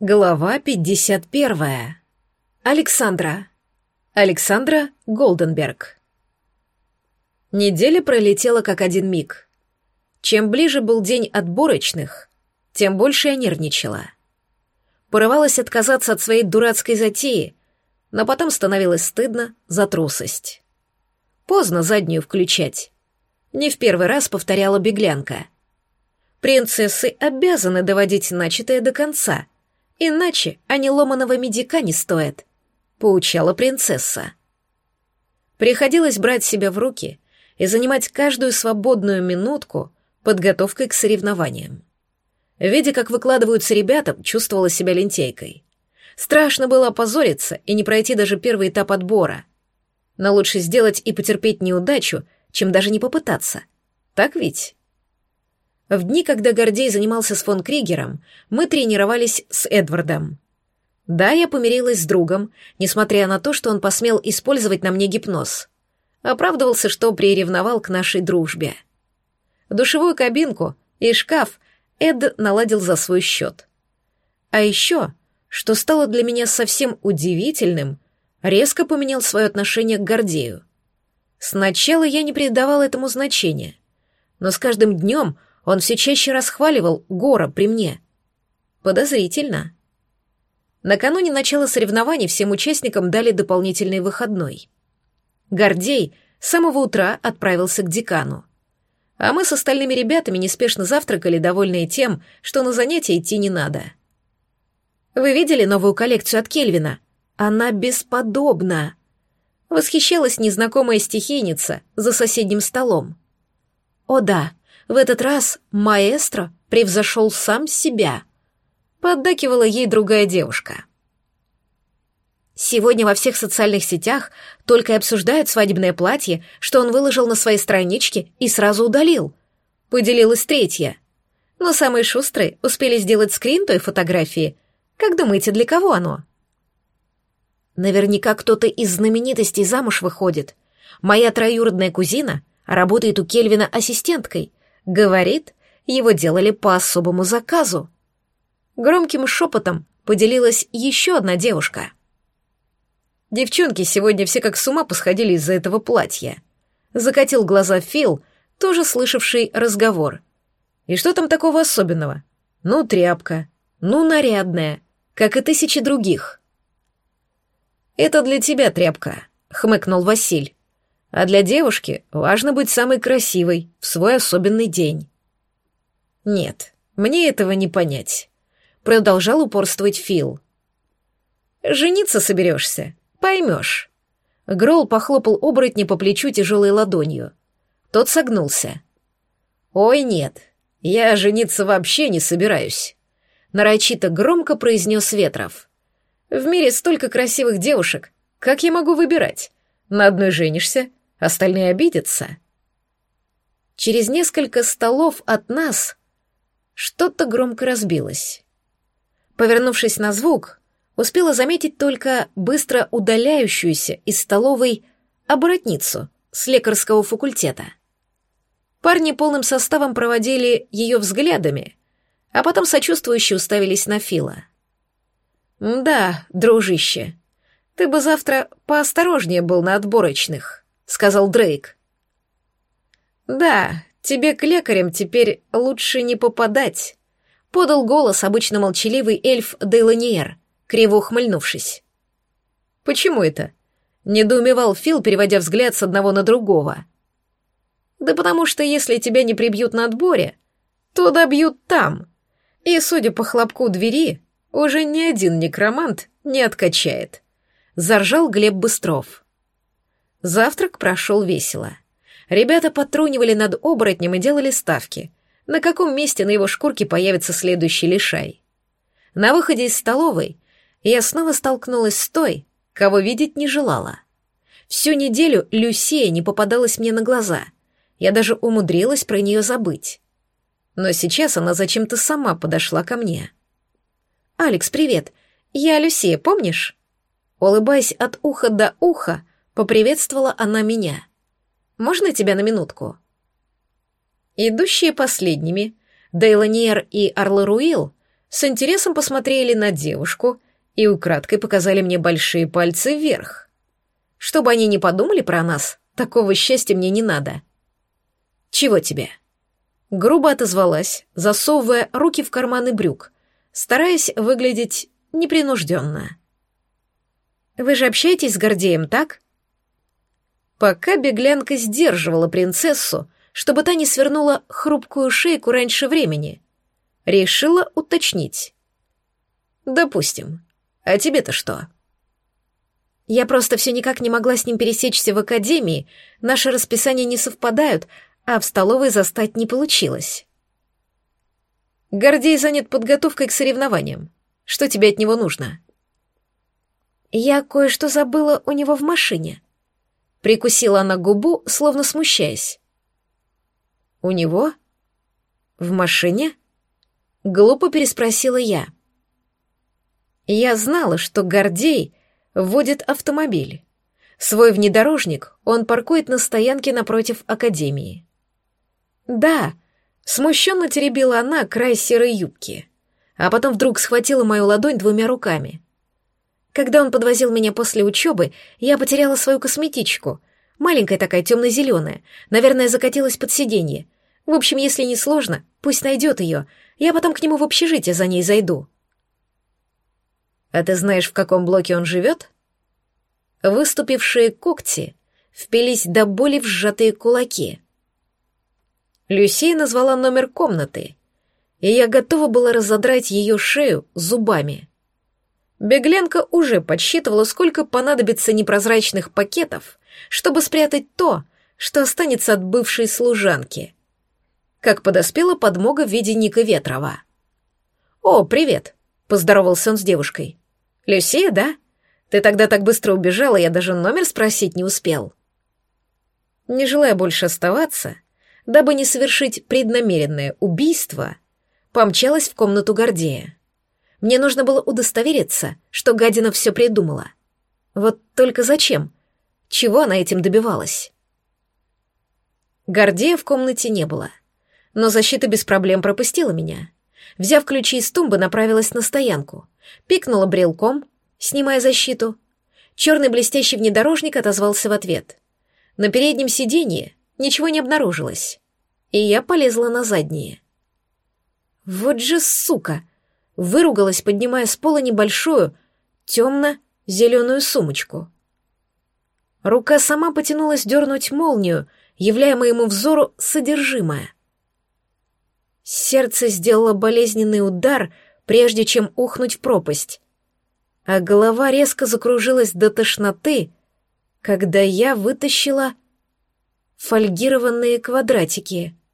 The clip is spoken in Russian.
Глава 51. Александра. Александра Голденберг. Неделя пролетела как один миг. Чем ближе был день отборочных, тем больше я нервничала. Порывалась отказаться от своей дурацкой затеи, но потом становилось стыдно за трусость. Поздно заднюю включать. Не в первый раз повторяла беглянка. Принцессы обязаны доводить начатое до конца — Иначе они ломаного медика не стоят», — поучала принцесса. Приходилось брать себя в руки и занимать каждую свободную минутку подготовкой к соревнованиям. Видя, как выкладываются ребята, чувствовала себя лентейкой. Страшно было опозориться и не пройти даже первый этап отбора. Но лучше сделать и потерпеть неудачу, чем даже не попытаться. Так ведь? В дни, когда Гордей занимался с фон Кригером, мы тренировались с Эдвардом. Да, я помирилась с другом, несмотря на то, что он посмел использовать на мне гипноз. Оправдывался, что приревновал к нашей дружбе. Душевую кабинку и шкаф Эд наладил за свой счет. А еще, что стало для меня совсем удивительным, резко поменял свое отношение к Гордею. Сначала я не придавал этому значения, но с каждым днем он все чаще расхваливал Гора при мне. Подозрительно. Накануне начала соревнований всем участникам дали дополнительный выходной. Гордей с самого утра отправился к декану. А мы с остальными ребятами неспешно завтракали, довольные тем, что на занятия идти не надо. «Вы видели новую коллекцию от Кельвина? Она бесподобна!» Восхищалась незнакомая стихийница за соседним столом. «О да, в этот раз маэстро превзошел сам себя. Поддакивала ей другая девушка. Сегодня во всех социальных сетях только и обсуждают свадебное платье, что он выложил на своей страничке и сразу удалил. Поделилась третья. Но самые шустрые успели сделать скрин той фотографии. Как думаете, для кого оно? Наверняка кто-то из знаменитостей замуж выходит. Моя троюродная кузина работает у Кельвина ассистенткой, Говорит, его делали по особому заказу. Громким шепотом поделилась еще одна девушка. Девчонки сегодня все как с ума посходили из-за этого платья. Закатил глаза Фил, тоже слышавший разговор. И что там такого особенного? Ну, тряпка. Ну, нарядная. Как и тысячи других. «Это для тебя тряпка», — хмыкнул Василь. А для девушки важно быть самой красивой в свой особенный день. Нет, мне этого не понять. Продолжал упорствовать Фил. Жениться соберешься, поймешь. Грол похлопал оборотня по плечу тяжелой ладонью. Тот согнулся. «Ой, нет, я жениться вообще не собираюсь», — нарочито громко произнес Ветров. «В мире столько красивых девушек, как я могу выбирать? На одной женишься, Остальные обидятся. Через несколько столов от нас что-то громко разбилось. Повернувшись на звук, успела заметить только быстро удаляющуюся из столовой оборотницу с лекарского факультета. Парни полным составом проводили ее взглядами, а потом сочувствующе уставились на Фила. «Да, дружище, ты бы завтра поосторожнее был на отборочных», сказал Дрейк. Да, тебе к лекарям теперь лучше не попадать, подал голос обычно молчаливый эльф Дейланиер, криво ухмыльнувшись. Почему это? недоумевал Фил, переводя взгляд с одного на другого. Да потому что если тебя не прибьют на отборе, то добьют там. И, судя по хлопку двери, уже ни один некромант не откачает. Заржал Глеб Быстров. Завтрак прошел весело. Ребята потрунивали над оборотнем и делали ставки, на каком месте на его шкурке появится следующий лишай. На выходе из столовой я снова столкнулась с той, кого видеть не желала. Всю неделю Люсия не попадалась мне на глаза. Я даже умудрилась про нее забыть. Но сейчас она зачем-то сама подошла ко мне. «Алекс, привет. Я Люсия, помнишь?» Улыбаясь от уха до уха, Поприветствовала она меня. «Можно тебя на минутку?» Идущие последними, Дейланиер и Арларуил с интересом посмотрели на девушку и украдкой показали мне большие пальцы вверх. Чтобы они не подумали про нас, такого счастья мне не надо. «Чего тебе?» Грубо отозвалась, засовывая руки в карманы брюк, стараясь выглядеть непринужденно. «Вы же общаетесь с Гордеем, так?» Пока беглянка сдерживала принцессу, чтобы та не свернула хрупкую шейку раньше времени, решила уточнить. «Допустим. А тебе-то что?» Я просто все никак не могла с ним пересечься в академии, наши расписания не совпадают, а в столовой застать не получилось. Гордей занят подготовкой к соревнованиям. Что тебе от него нужно? Я кое-что забыла у него в машине. Прикусила она губу, словно смущаясь. У него? В машине? Глупо переспросила я. Я знала, что Гордей водит автомобиль. Свой внедорожник он паркует на стоянке напротив академии. «Да», — смущенно теребила она край серой юбки, а потом вдруг схватила мою ладонь двумя руками. Когда он подвозил меня после учебы, я потеряла свою косметичку. Маленькая такая, темно-зеленая. Наверное, закатилась под сиденье. В общем, если не сложно, пусть найдет ее. Я потом к нему в общежитие за ней зайду. А ты знаешь, в каком блоке он живет? Выступившие когти впились до боли в сжатые кулаки. Люсия назвала номер комнаты, и я готова была разодрать ее шею зубами. Беглянка уже подсчитывала, сколько понадобится непрозрачных пакетов, чтобы спрятать то, что останется от бывшей служанки. Как подоспела подмога в виде Ника Ветрова. «О, привет!» — поздоровался он с девушкой. «Люсия, да? Ты тогда так быстро убежала, я даже номер спросить не успел». Не желая больше оставаться, дабы не совершить преднамеренное убийство, помчалась в комнату Гордея. Мне нужно было удостовериться, что гадина все придумала. Вот только зачем? Чего она этим добивалась? Гордея в комнате не было, но защита без проблем пропустила меня. Взяв ключи из тумбы, направилась на стоянку, пикнула брелком, снимая защиту. Черный блестящий внедорожник отозвался в ответ. На переднем сиденье ничего не обнаружилось, и я полезла на заднее. Вот же сука! Выругалась, поднимая с пола небольшую, темно-зеленую сумочку. Рука сама потянулась дернуть молнию, являя моему взору содержимое. Сердце сделало болезненный удар, прежде чем ухнуть в пропасть, а голова резко закружилась до тошноты, когда я вытащила фольгированные квадратики —